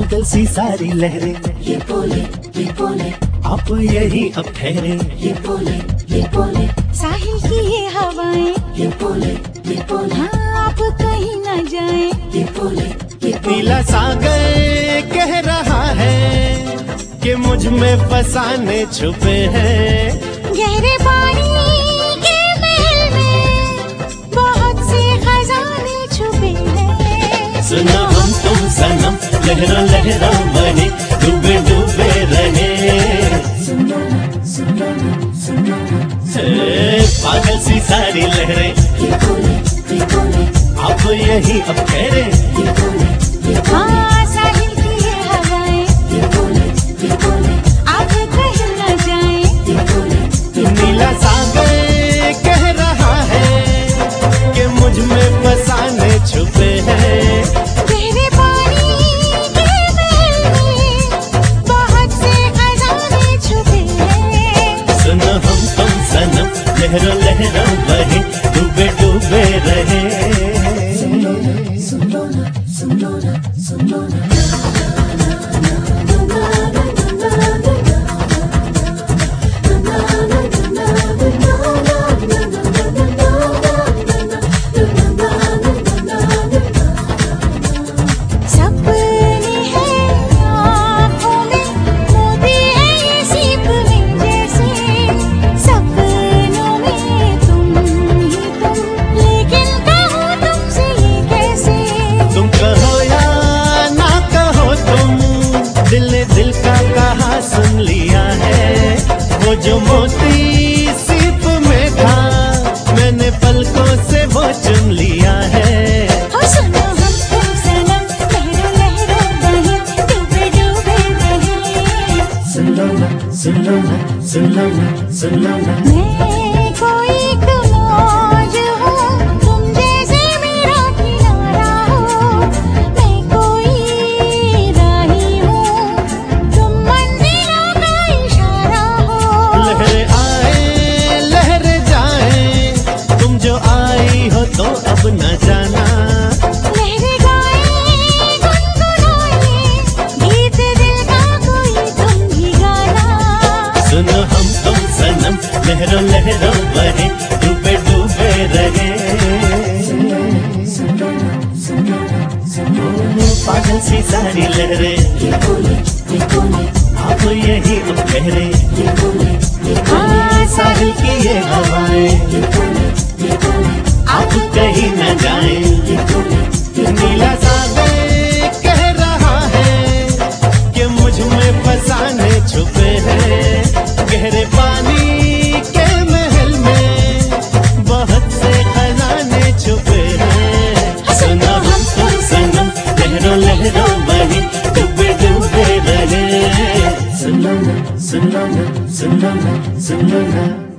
पागल सी सारी लहरें। ये बोले ये बोले। आप यही अब ठहरे ये बोले ये बोले। साहिल की ये हवाएँ। ये बोले ये बोले। हाँ आप कहीं न जाए। ये बोले ये बोले। नीला सागर कह रहा है कि मुझमें फसाने छुपे हैं। गहरे पानी सनम, लहरा लहरा बने डूबे डूबे रहे। पागल सी सारी लहरे। आप यही अब ठहरे। रहे हाँ लहरों लहरों बहे डूबे डूबे रहे। सुनो ना सुनो ना सुनो ना सुनो ना। दिल ने दिल का कहा सुन लिया है वो जो मोती सीप में था मैंने पलकों से वो चुन लिया है। सुन सनम लहरों सुन सुनो ना सुनो ना सुनो ना सुनो ना। तो अब न जाना। लहरें गाए गुनगुनाए गीत दिल का कोई तुम ही गाना। सुनो हम तुम सनम लहरों लहरों बहे डूबे डूबे रहे। पागल सी सारी लहरें। ये बोले ये बोले। आप यही अब ठहरे हाँ साहिल की ये हवाएँ डूबे रहे सुनो ना